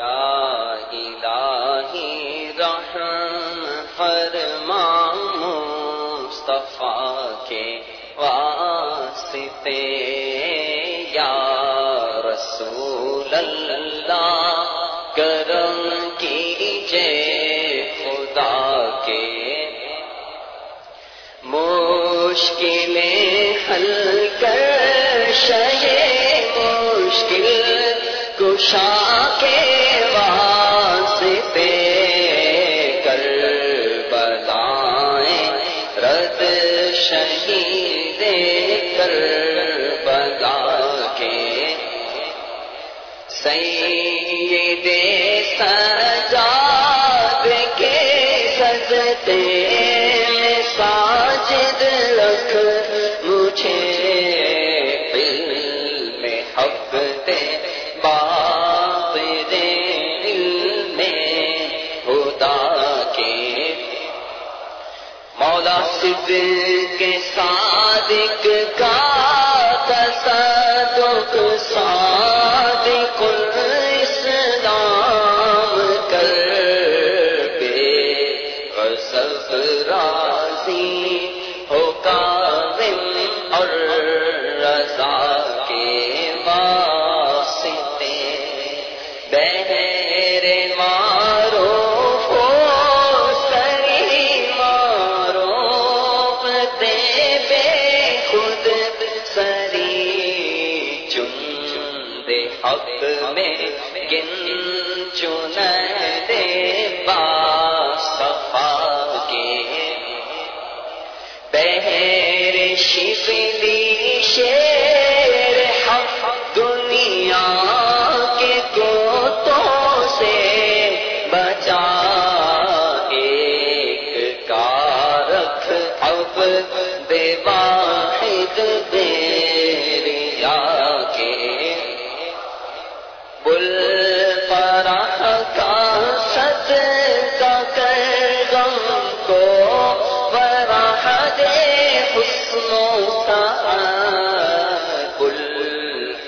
الہی رحم فرما کے واسطے یا رسول کے۔ مشکلیں حل کر شے مشکل کشا کے واسطے کر بلائیں رد شہید کر بلا کے سید سجاد کے سجتے کے صادق کا تصدق صادق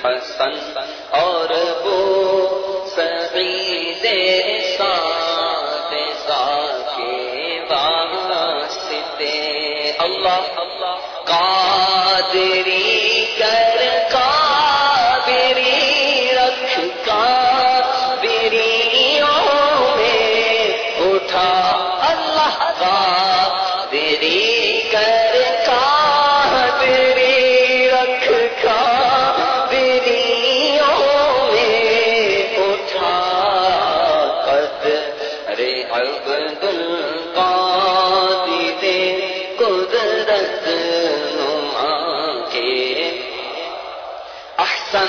حسن اور وہ سعید ساتھ ساتھ کے واسطے اللہ قادری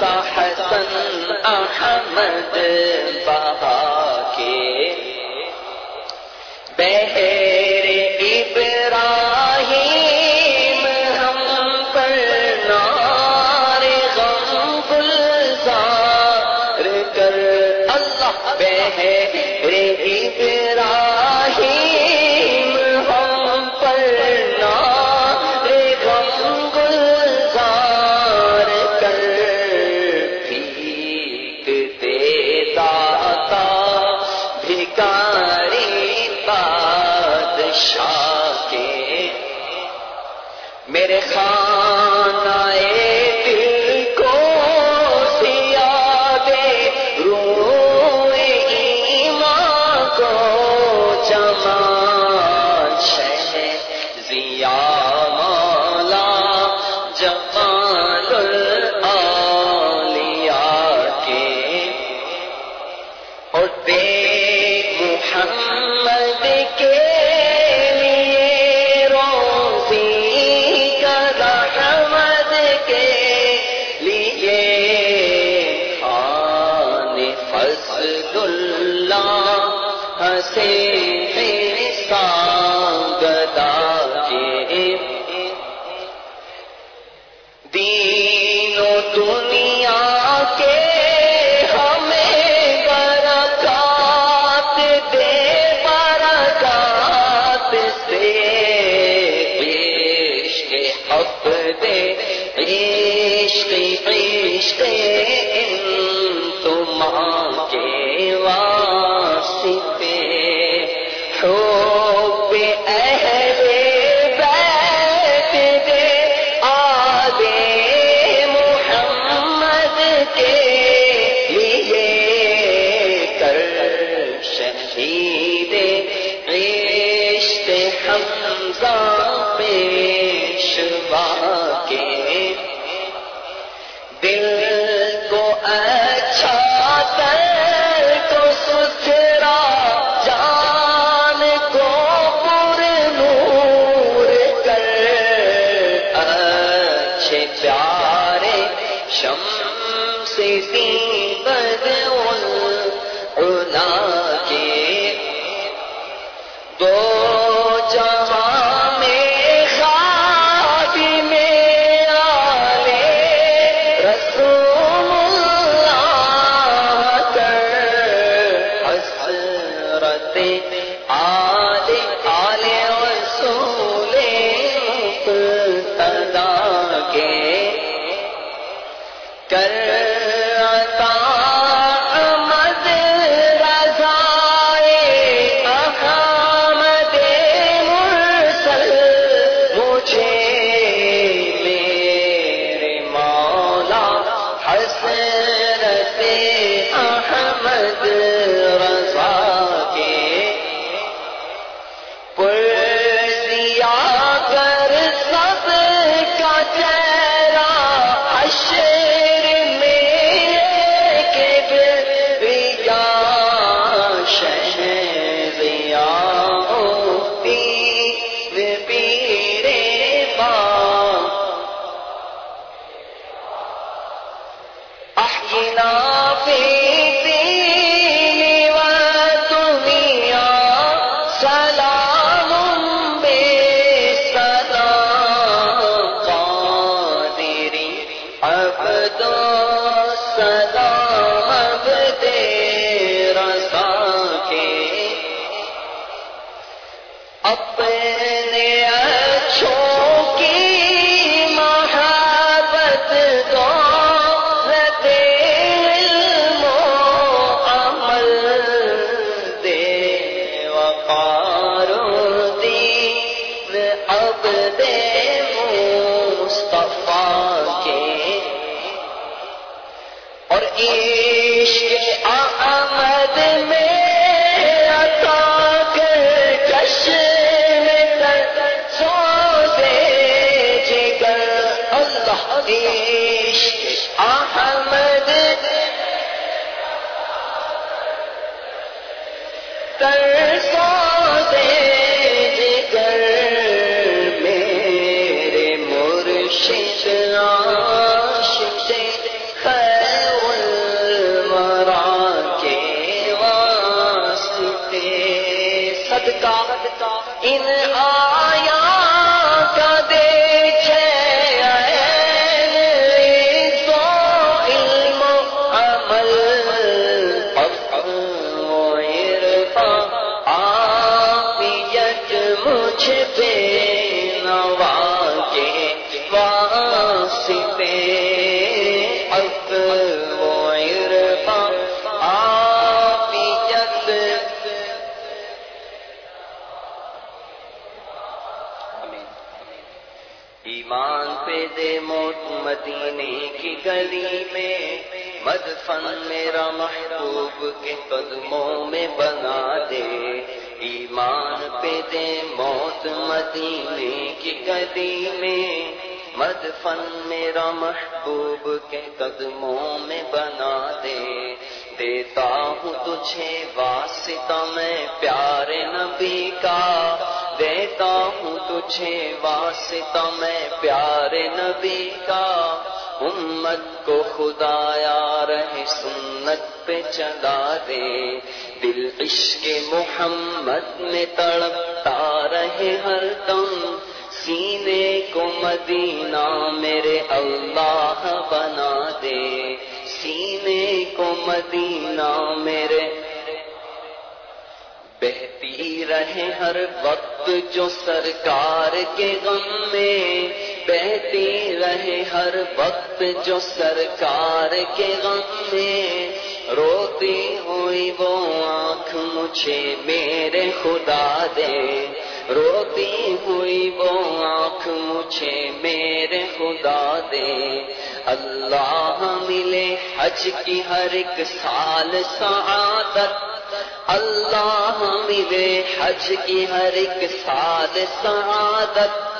کا حسن احمد بہا کے۔ بہر ابراہیم ہم پر نار غم گلزار کر۔ اللہ بہر ابراہیم خان سے گدا کے دنیا کے ہمیں دے عشق حق دے۔ عشق عشق کے وا کا پیشوا کے دل اب کا موت مدینے کی گلی میں، مدفن میرا محبوب کے قدموں میں بنا دے۔ ایمان پہ دے موت مدینے کی گلی میں، مدفن میرا محبوب کے قدموں میں بنا دے۔ دیتا ہوں تجھے واسطہ میں، پیارے نبی کا دیتا ہوں تجھے واسطہ میں پیارے نبی کا۔ امت کو خدایا رہے سنت پہ چلا دے۔ دل عشق محمد میں تڑپتا رہے ہر دم۔ سینے کو مدینہ میرے اللہ بنا دے۔ سینے کو مدینہ میرے بہتی رہے ہر وقت جو سرکار کے غم میں بہتی رہے ہر وقت جو سرکار کے غم میں روتی ہوئی وہ آنکھ مجھے میرے خدا دے روتی ہوئی وہ آنکھ مجھے میرے خدا دے اللہ ملے حج کی ہر ایک سال سعادت اللہ ملے حج کی ہر ایک سال سعادت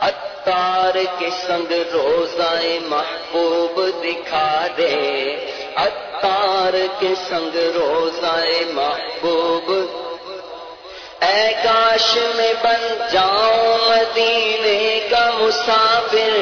اتار کے سنگ روزہ محبوب دکھا دے۔ اتار کے سنگ روزہ محبوب۔ اے کاش میں بن جاؤں مدینے کا مسافر،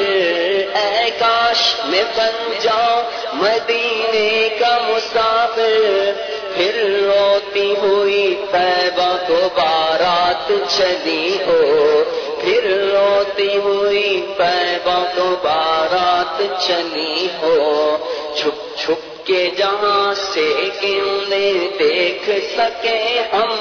اے کاش میں بن جاؤں مدینے کا مسافر۔ پھر روتی ہوئی طیبہ کو بارات چلی ہو۔ پھر روتی ہوئی طیبہ کو بارات چلی ہو۔ چھپ چھپ کے جہاں سے کہ انہیں دیکھ سکے ہم؟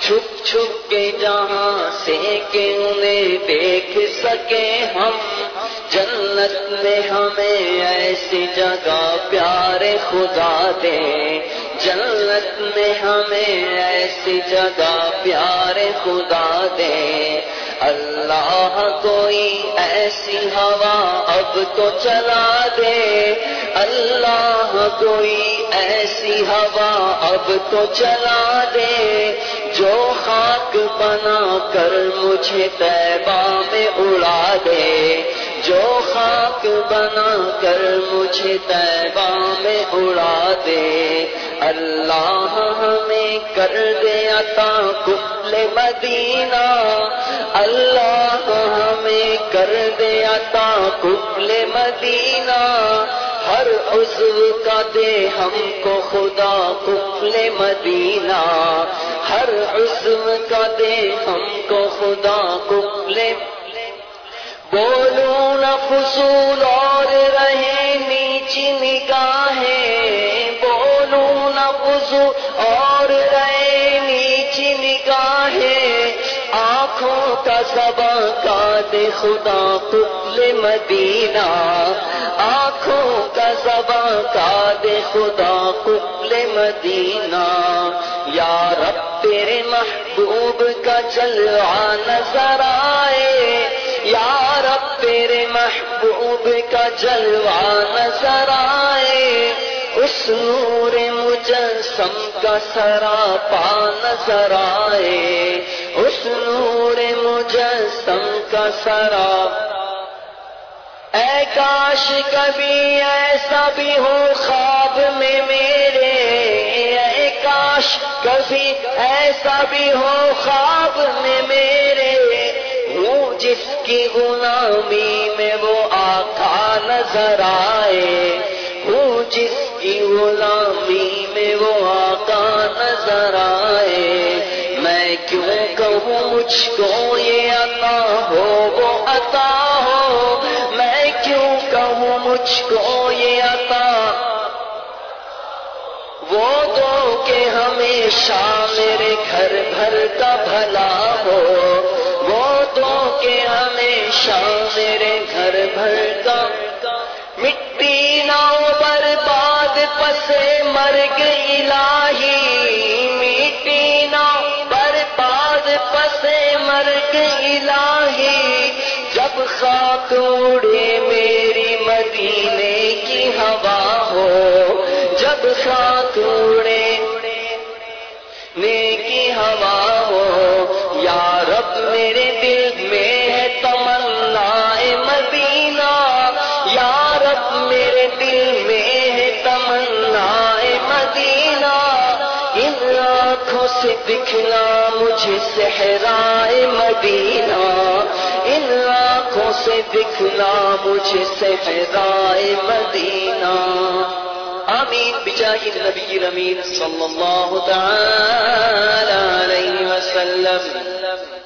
چھپ چھپ کے جہاں سے کہ انہیں دیکھ سکے ہم؟ جنت میں ہمیں ایسی جگہ پیارے خدا دے۔ جنت میں ہمیں ایسی جگہ پیارے خدا دے۔ اللہ کوئی ایسی ہوا اب تو چلا دے۔ اللہ کوئی ایسی ہوا اب تو چلا دے۔ جو خاک بنا کر مجھے طیبہ میں اڑا دے۔ جو خاک بنا کر مجھے طیبہ میں اڑا دے۔ اللہ ہمیں کر دے عطا کفل مدینہ۔ اللہ ہمیں کر دے عطا کفل مدینہ۔ ہر عضو کا دے ہم کو خدا کفل مدینہ۔ ہر عضو کا دے ہم کو خدا کفل بولو نہ فضول اور رہے نیچی نگاہیں بولو نہ فضول اور رہے نیچی نگاہیں آنکھوں کا سبا کا دے خدا کفل مدینہ آنکھوں کا سبا کا دے خدا کفل مدینہ یا رب تیرے محبوب کا چلوا نظر آئے یا رب، تیرے محبوب کا جلوہ نظر آئے۔ اس نور مجسم کا سراپا نظر آئے۔ اس نور مجسم کا سراپا۔ اے کاش کبھی ایسا بھی ہو خواب میں میرے۔ اے کاش کبھی ایسا بھی ہو خواب میں میرے۔ جس کی غلامی میں وہ آقا نظر آئے۔ ہوں جس کی غلامی میں وہ آقا نظر آئے۔ میں کیوں کہوں مجھ کو یہ عطا ہو، وہ عطا ہو۔ میں کیوں کہوں مجھ کو یہ عطا وہ دو کہ ہمیشہ میرے گھر بھر کا بھلا ہو۔ بھر کا مٹی نہ برباد پسے مر گئی الہی۔ مٹی نہ برباد پسے مر گئی الہی۔ جب خاتون سے بکھلا مجھے صحرائے مدینہ۔ ان آنکھوں سے بکھلا مجھے صحرائے مدینہ۔ آمین۔ بجاہ النبی الامین صلی اللہ تعالی علیہ وسلم۔